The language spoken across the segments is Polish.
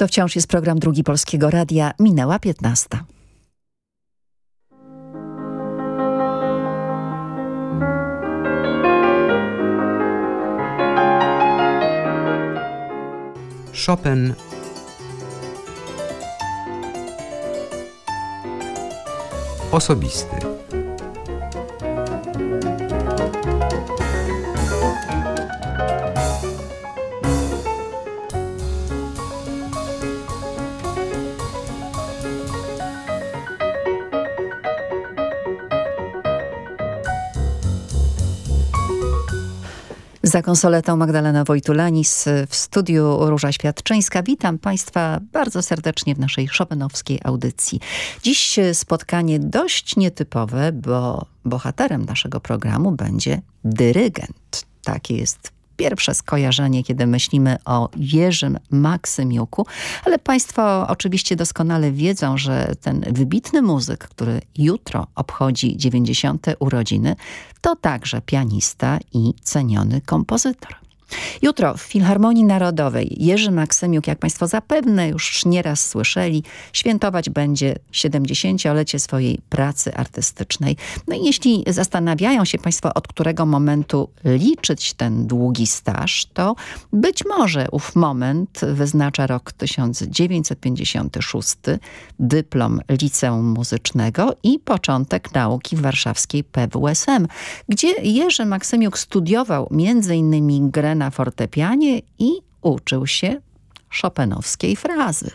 to wciąż jest program Drugi Polskiego Radia. Minęła 15. Chopin osobisty. Za konsoletą Magdalena Wojtulanis w studiu Róża Świadczyńska. Witam Państwa bardzo serdecznie w naszej Chopinowskiej audycji. Dziś spotkanie dość nietypowe, bo bohaterem naszego programu będzie dyrygent. Takie jest pierwsze skojarzenie, kiedy myślimy o Jerzym Maksymiuku, ale Państwo oczywiście doskonale wiedzą, że ten wybitny muzyk, który jutro obchodzi 90. urodziny, to także pianista i ceniony kompozytor. Jutro w Filharmonii Narodowej Jerzy Maksymiuk, jak Państwo zapewne już nieraz słyszeli, świętować będzie 70-lecie swojej pracy artystycznej. No i jeśli zastanawiają się Państwo, od którego momentu liczyć ten długi staż, to być może ów moment wyznacza rok 1956, dyplom Liceum Muzycznego i początek nauki w warszawskiej PWSM, gdzie Jerzy Maksymiuk studiował m.in. grę na fortepianie i uczył się szopenowskiej frazy.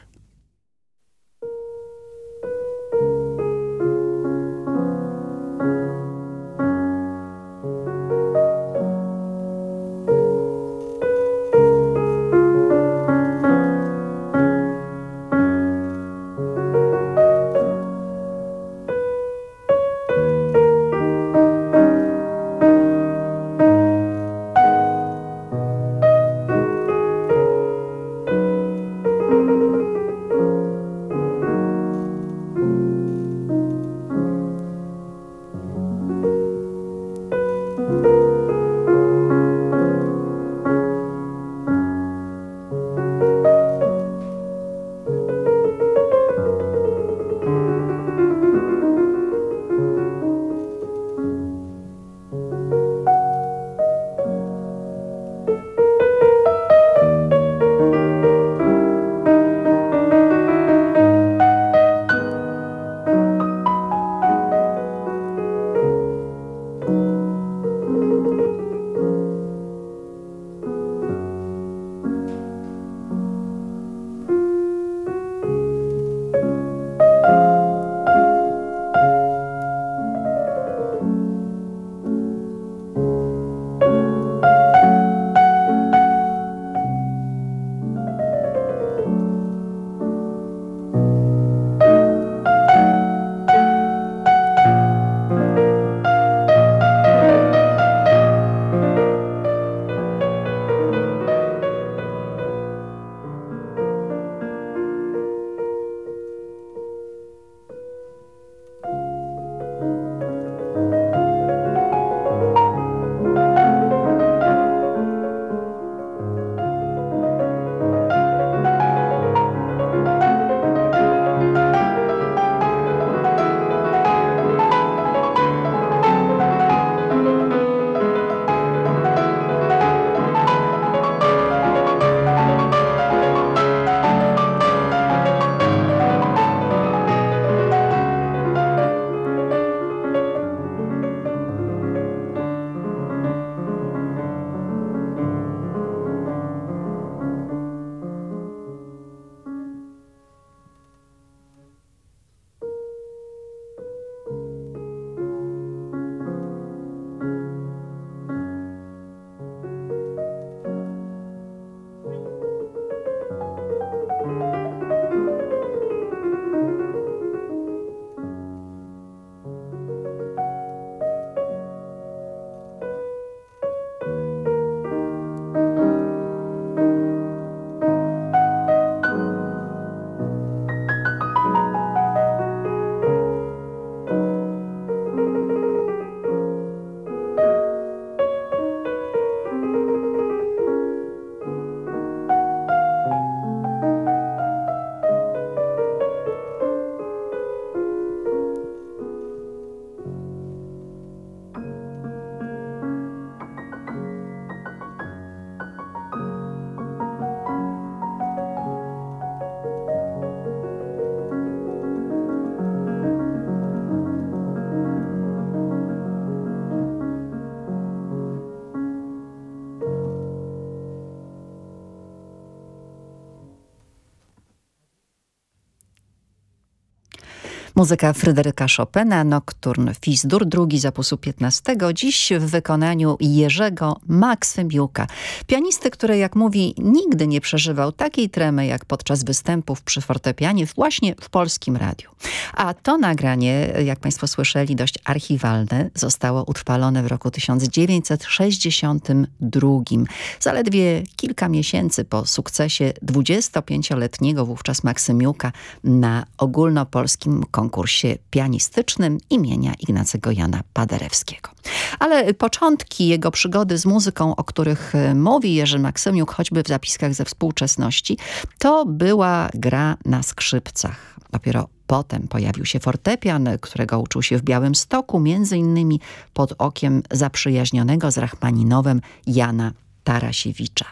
Muzyka Fryderyka Chopina, Nocturne Fis-dur, drugi z opusu 15, dziś w wykonaniu Jerzego Maksymiuka. Pianisty, który jak mówi nigdy nie przeżywał takiej tremy jak podczas występów przy fortepianie właśnie w Polskim Radiu. A to nagranie, jak Państwo słyszeli, dość archiwalne, zostało utrwalone w roku 1962. Zaledwie kilka miesięcy po sukcesie 25-letniego wówczas Maksymiuka na ogólnopolskim konkursie pianistycznym imienia Ignacego Jana Paderewskiego. Ale początki jego przygody z muzyką, o których e, mówi Jerzy Maksymiuk, choćby w zapiskach ze współczesności, to była gra na skrzypcach. Dopiero Potem pojawił się fortepian, którego uczył się w Białym Stoku, między innymi pod okiem zaprzyjaźnionego z Rachmaninowem Jana Tarasiewicza.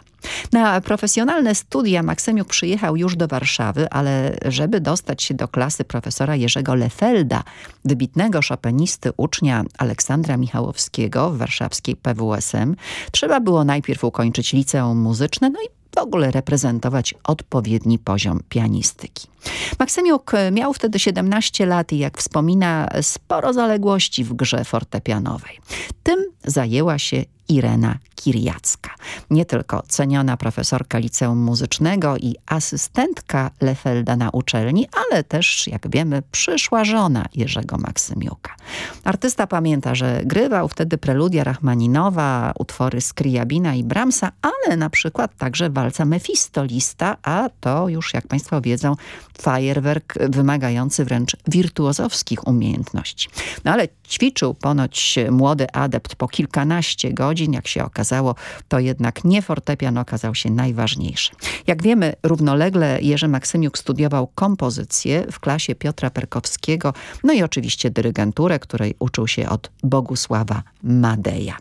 Na profesjonalne studia Maksymiuk przyjechał już do Warszawy, ale żeby dostać się do klasy profesora Jerzego Lefelda, wybitnego szopenisty ucznia Aleksandra Michałowskiego w warszawskiej PWSM, trzeba było najpierw ukończyć liceum muzyczne, no i w ogóle reprezentować odpowiedni poziom pianistyki. Maksymiuk miał wtedy 17 lat i jak wspomina sporo zaległości w grze fortepianowej. Tym zajęła się Irena Kiriacka. Nie tylko ceniona profesorka liceum muzycznego i asystentka Lefelda na uczelni, ale też, jak wiemy, przyszła żona Jerzego Maksymiuka. Artysta pamięta, że grywał wtedy preludia Rachmaninowa, utwory Skriabina i Brahmsa, ale na przykład także walca Mefistolista, a to już, jak Państwo wiedzą, fajerwerk wymagający wręcz wirtuozowskich umiejętności. No ale ćwiczył ponoć młody adept po kilkanaście godzin, jak się okazało, to jednak nie fortepian okazał się najważniejszy. Jak wiemy, równolegle Jerzy Maksymiuk studiował kompozycję w klasie Piotra Perkowskiego, no i oczywiście dyrygenturę, której uczył się od Bogusława Madeja.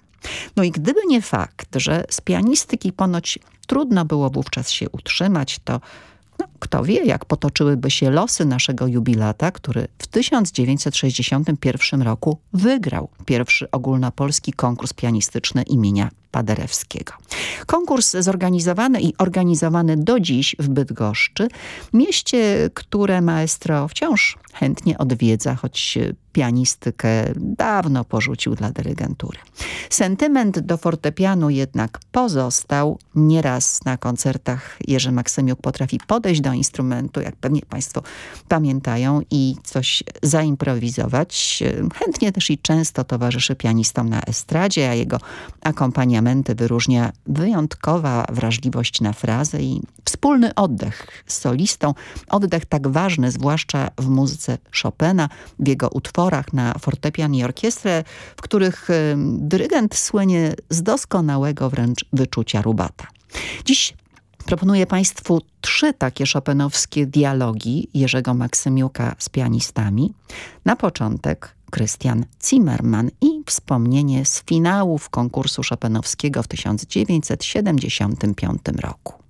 No i gdyby nie fakt, że z pianistyki ponoć trudno było wówczas się utrzymać, to no, kto wie, jak potoczyłyby się losy naszego jubilata, który w 1961 roku wygrał pierwszy ogólnopolski konkurs pianistyczny imienia Paderewskiego. Konkurs zorganizowany i organizowany do dziś w Bydgoszczy, mieście, które maestro wciąż chętnie odwiedza, choć pianistykę dawno porzucił dla dyrygentury. Sentyment do fortepianu jednak pozostał. Nieraz na koncertach Jerzy Maksymiuk potrafi podejść do instrumentu, jak pewnie Państwo pamiętają, i coś zaimprowizować. Chętnie też i często towarzyszy pianistom na estradzie, a jego akompaniamenty wyróżnia wyjątkowa wrażliwość na frazę i wspólny oddech z solistą. Oddech tak ważny, zwłaszcza w muzyce Chopina, w jego utworach na fortepian i orkiestrę, w których dyrygent słynie z doskonałego wręcz wyczucia rubata. Dziś Proponuję Państwu trzy takie szopenowskie dialogi Jerzego Maksymiuka z pianistami. Na początek Christian Zimmermann i wspomnienie z finałów konkursu szopenowskiego w 1975 roku.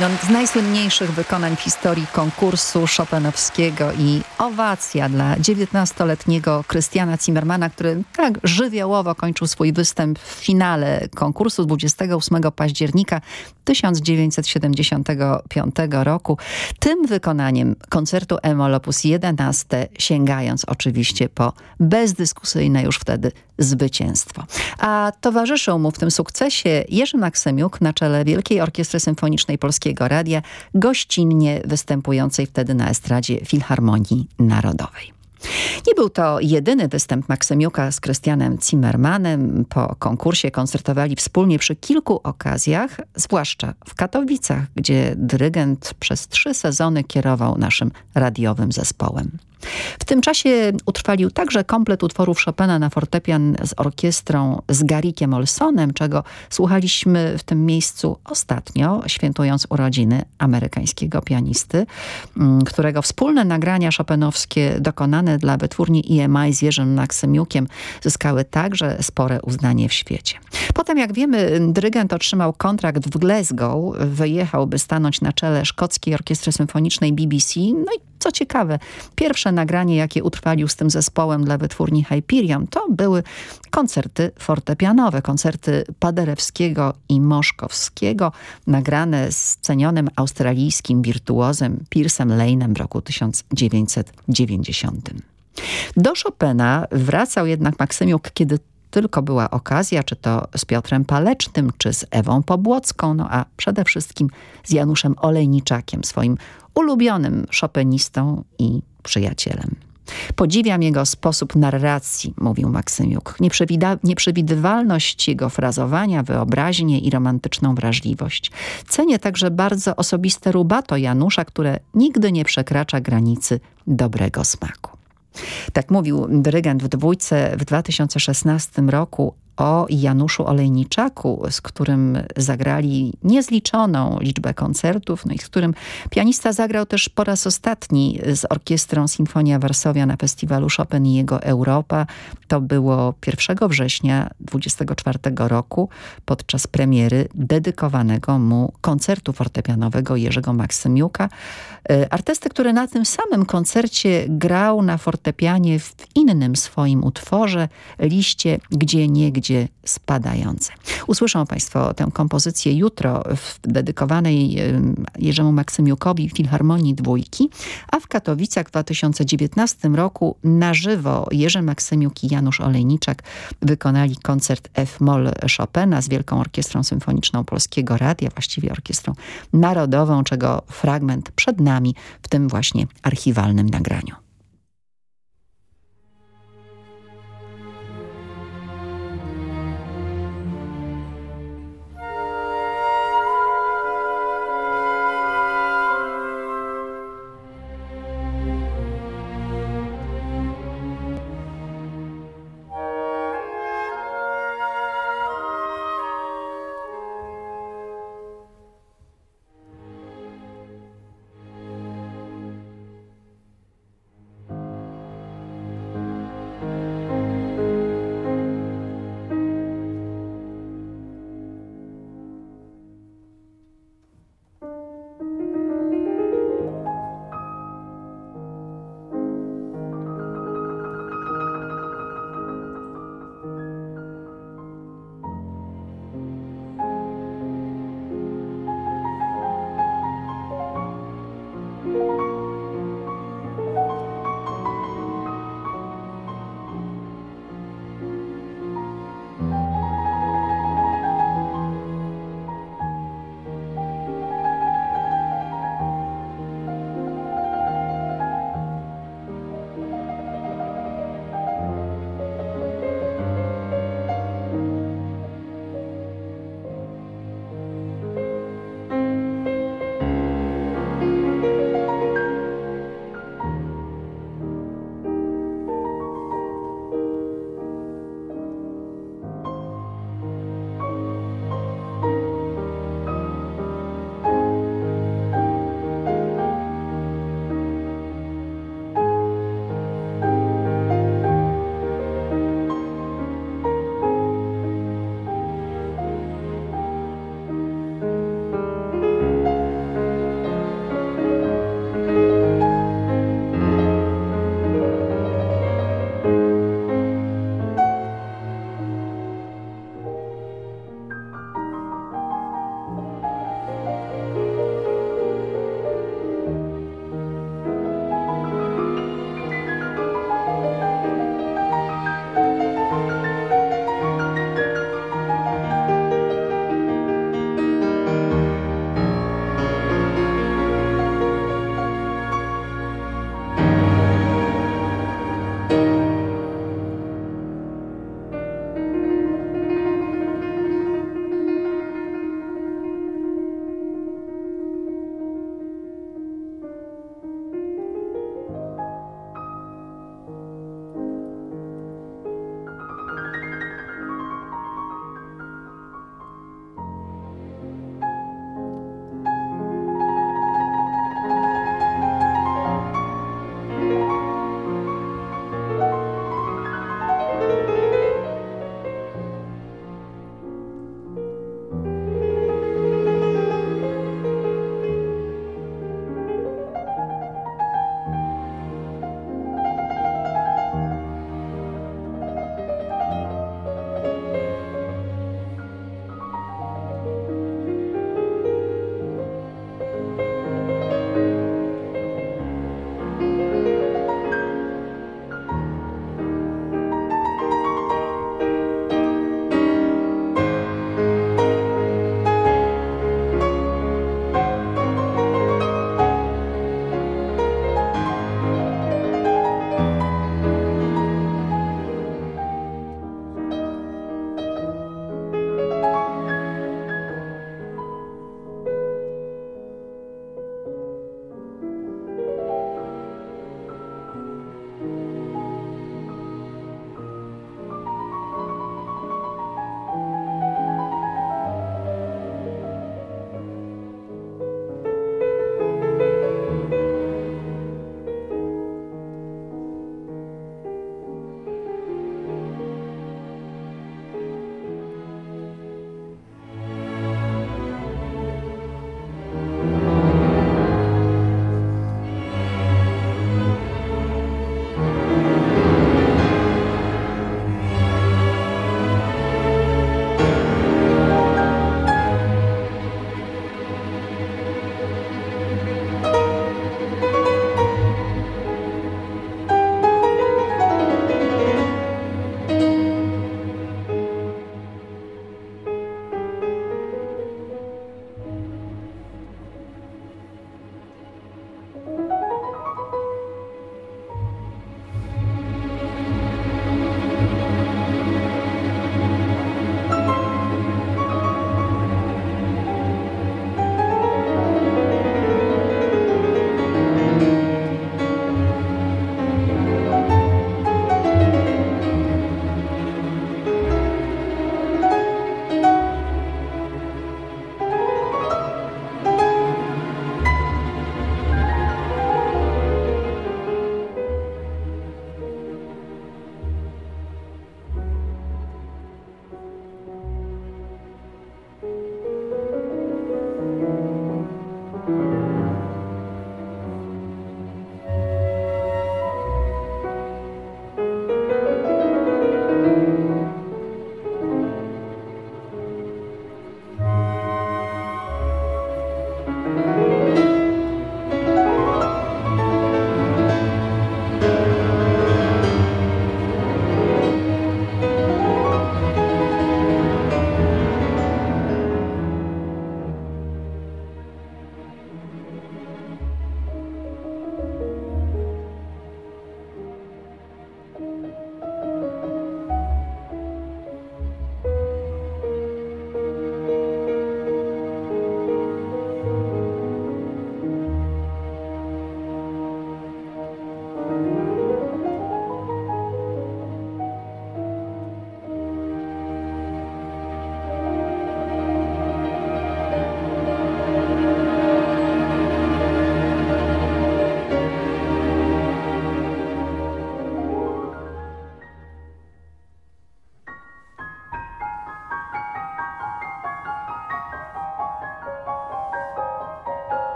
Jedno z najsłynniejszych wykonań w historii konkursu Chopinowskiego i owacja dla 19-letniego Krystiana Zimmermana, który tak żywiołowo kończył swój występ w finale konkursu 28 października 1975 roku. Tym wykonaniem koncertu Emol op. 11 sięgając oczywiście po bezdyskusyjne już wtedy zwycięstwo. A towarzyszył mu w tym sukcesie Jerzy Maksymiuk na czele Wielkiej Orkiestry Symfonicznej Polskiego Radia, gościnnie występującej wtedy na estradzie Filharmonii Narodowej. Nie był to jedyny występ Maksymiuka z Krystianem Zimmermanem. Po konkursie koncertowali wspólnie przy kilku okazjach, zwłaszcza w Katowicach, gdzie dyrygent przez trzy sezony kierował naszym radiowym zespołem. W tym czasie utrwalił także komplet utworów Chopina na fortepian z orkiestrą z Garikiem Olsonem, czego słuchaliśmy w tym miejscu ostatnio, świętując urodziny amerykańskiego pianisty, mm, którego wspólne nagrania chopinowskie dokonane dla wytwórni EMI z Jerzym Maksymiukiem zyskały także spore uznanie w świecie. Potem, jak wiemy, dyrygent otrzymał kontrakt w Glasgow, wyjechał, by stanąć na czele Szkockiej Orkiestry Symfonicznej BBC, no i co ciekawe, pierwsze nagranie, jakie utrwalił z tym zespołem dla wytwórni Hyperion, to były koncerty fortepianowe, koncerty Paderewskiego i Moszkowskiego, nagrane z cenionym australijskim wirtuozem Piersem Lane'em w roku 1990. Do Chopina wracał jednak Maksymiuk, kiedy tylko była okazja, czy to z Piotrem Palecznym, czy z Ewą Pobłocką, no a przede wszystkim z Januszem Olejniczakiem, swoim ulubionym szopenistą i przyjacielem. Podziwiam jego sposób narracji, mówił Maksymiuk. Nieprzewidywalność jego frazowania, wyobraźnię i romantyczną wrażliwość. Cenię także bardzo osobiste rubato Janusza, które nigdy nie przekracza granicy dobrego smaku. Tak mówił dyrygent w dwójce w 2016 roku o Januszu Olejniczaku, z którym zagrali niezliczoną liczbę koncertów, no i z którym pianista zagrał też po raz ostatni z orkiestrą Sinfonia Warszawia na festiwalu Chopin i jego Europa. To było 1 września 24 roku podczas premiery dedykowanego mu koncertu fortepianowego Jerzego Maksymiuka. E, artysty, który na tym samym koncercie grał na fortepianie w innym swoim utworze, liście Gdzie nie, gdzie spadające. Usłyszą Państwo tę kompozycję jutro w dedykowanej Jerzemu Maksymiukowi Filharmonii Dwójki, a w Katowicach w 2019 roku na żywo Jerzy Maksymiuk i Janusz Olejniczak wykonali koncert F-Moll Chopina z Wielką Orkiestrą Symfoniczną Polskiego Radia, właściwie Orkiestrą Narodową, czego fragment przed nami w tym właśnie archiwalnym nagraniu.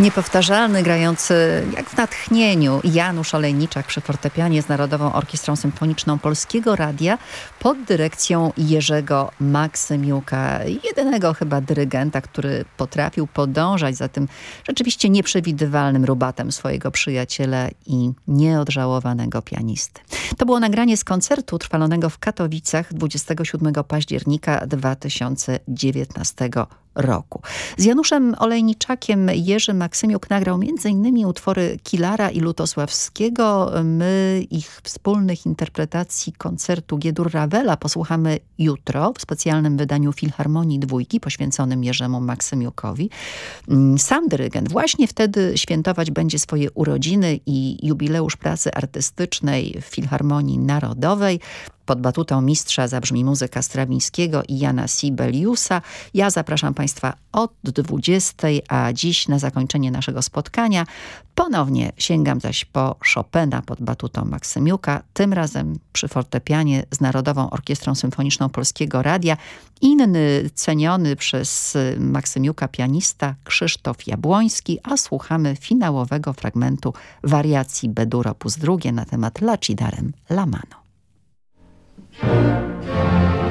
Niepowtarzalny, grający jak w natchnieniu Janusz Olejniczak przy fortepianie z Narodową Orkiestrą Symfoniczną Polskiego Radia pod dyrekcją Jerzego Maksymiuka, jedynego chyba dyrygenta, który potrafił podążać za tym rzeczywiście nieprzewidywalnym rubatem swojego przyjaciela i nieodżałowanego pianisty. To było nagranie z koncertu trwalonego w Katowicach 27 października 2019 roku. Z Januszem Olejniczakiem Jerzy Maksymiuk nagrał m.in. utwory Kilara i Lutosławskiego. My ich wspólnych interpretacji koncertu Giedur Ravela posłuchamy jutro w specjalnym wydaniu Filharmonii Dwójki poświęconym Jerzemu Maksymiukowi. Mm, sam dyrygent właśnie wtedy świętować będzie swoje urodziny i jubileusz pracy artystycznej w Filharmonii Narodowej. Pod batutą mistrza zabrzmi muzyka Strawińskiego i Jana Sibeliusa. Ja zapraszam Państwa od 20, a dziś na zakończenie naszego spotkania ponownie sięgam zaś po Chopina pod batutą Maksymiuka, tym razem przy fortepianie z Narodową Orkiestrą Symfoniczną Polskiego Radia. Inny ceniony przez Maksymiuka pianista Krzysztof Jabłoński, a słuchamy finałowego fragmentu wariacji Bedur op. 2 na temat Lacidarem Lamano. Música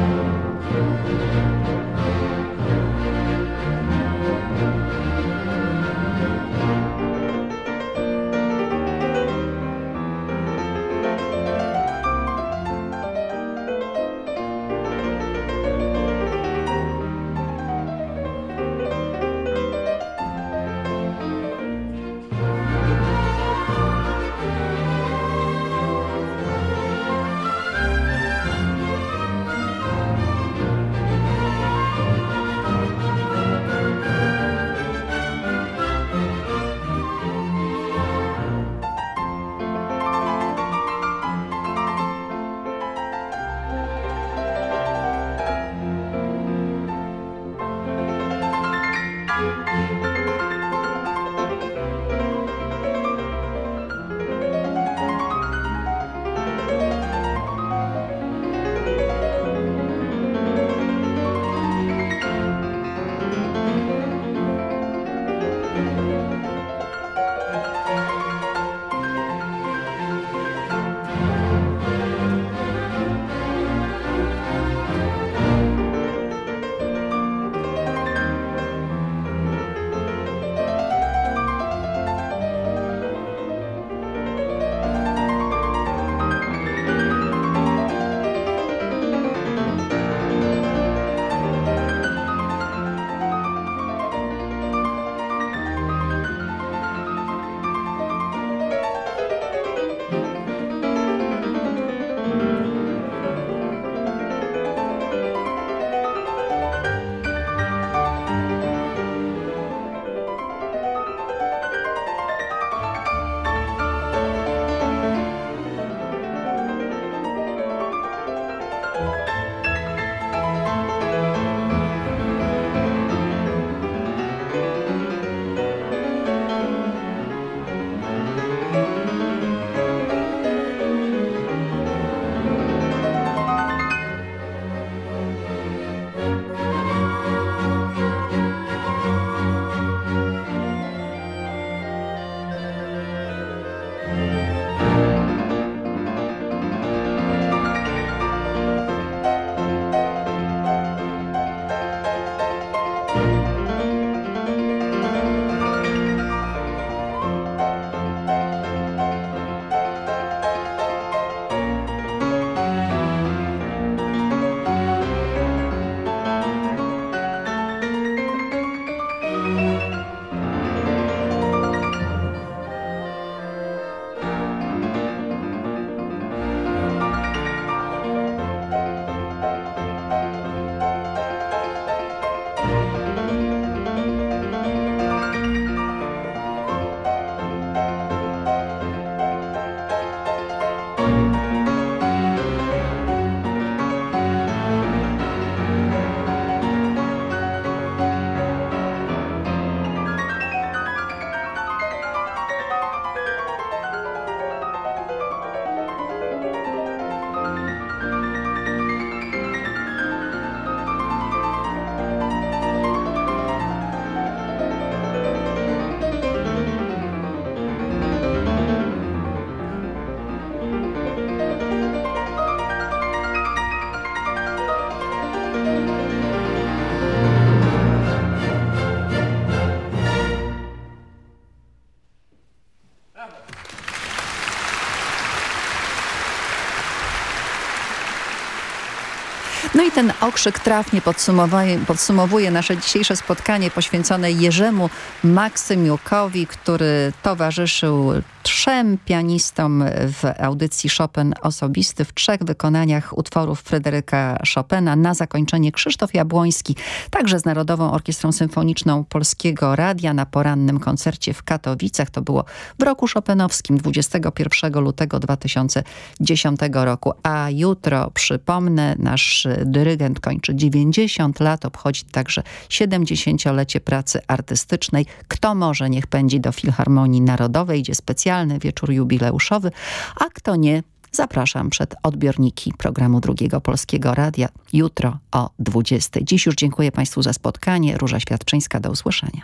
ten okrzyk trafnie podsumowuje, podsumowuje nasze dzisiejsze spotkanie poświęcone Jerzemu Maksymiukowi, który towarzyszył trzem pianistom w audycji Chopin osobisty w trzech wykonaniach utworów Fryderyka Chopina. Na zakończenie Krzysztof Jabłoński, także z Narodową Orkiestrą Symfoniczną Polskiego Radia na porannym koncercie w Katowicach. To było w roku Chopinowskim 21 lutego 2010 roku. A jutro, przypomnę, nasz dyrygent kończy 90 lat, obchodzi także 70-lecie pracy artystycznej. Kto może, niech pędzi do Filharmonii Narodowej, gdzie specjalny wieczór jubileuszowy, a kto nie, zapraszam przed odbiorniki programu Drugiego Polskiego Radia jutro o 20. Dziś już dziękuję Państwu za spotkanie. Róża Świadczyńska, do usłyszenia.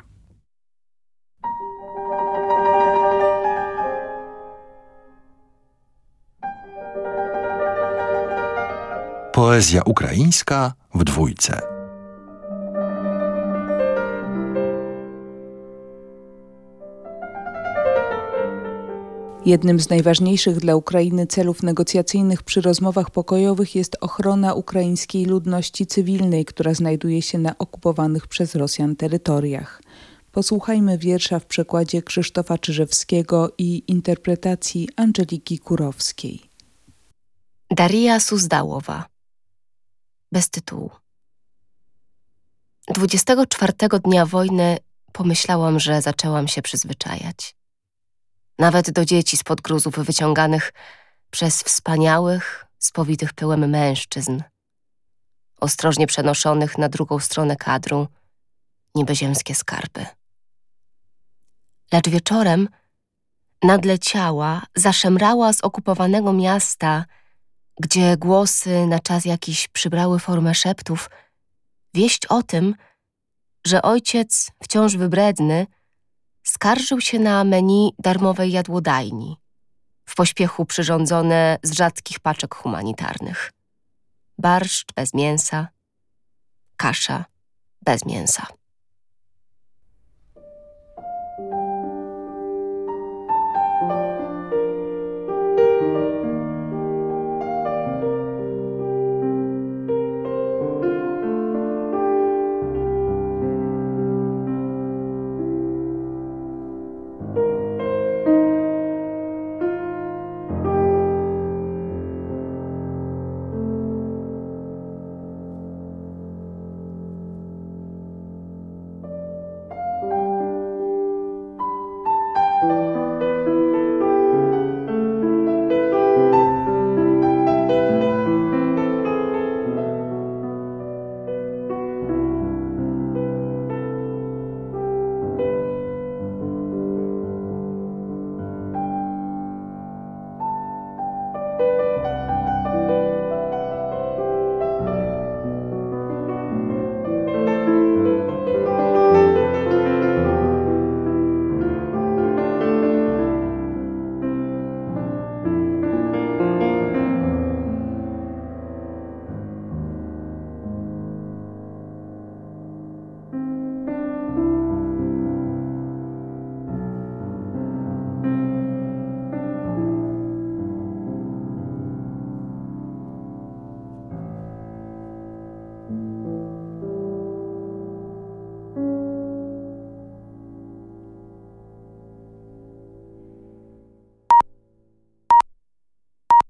Poezja ukraińska w dwójce. Jednym z najważniejszych dla Ukrainy celów negocjacyjnych przy rozmowach pokojowych jest ochrona ukraińskiej ludności cywilnej, która znajduje się na okupowanych przez Rosjan terytoriach. Posłuchajmy wiersza w przekładzie Krzysztofa Czyżewskiego i interpretacji Angeliki Kurowskiej. Daria Suzdałowa bez tytułu. 24 dnia wojny pomyślałam, że zaczęłam się przyzwyczajać. Nawet do dzieci spod gruzów wyciąganych przez wspaniałych, spowitych pyłem mężczyzn, ostrożnie przenoszonych na drugą stronę kadru, niby ziemskie skarby. Lecz wieczorem nadleciała, zaszemrała z okupowanego miasta gdzie głosy na czas jakiś przybrały formę szeptów, wieść o tym, że ojciec, wciąż wybredny, skarżył się na menu darmowej jadłodajni, w pośpiechu przyrządzone z rzadkich paczek humanitarnych. Barszcz bez mięsa, kasza bez mięsa.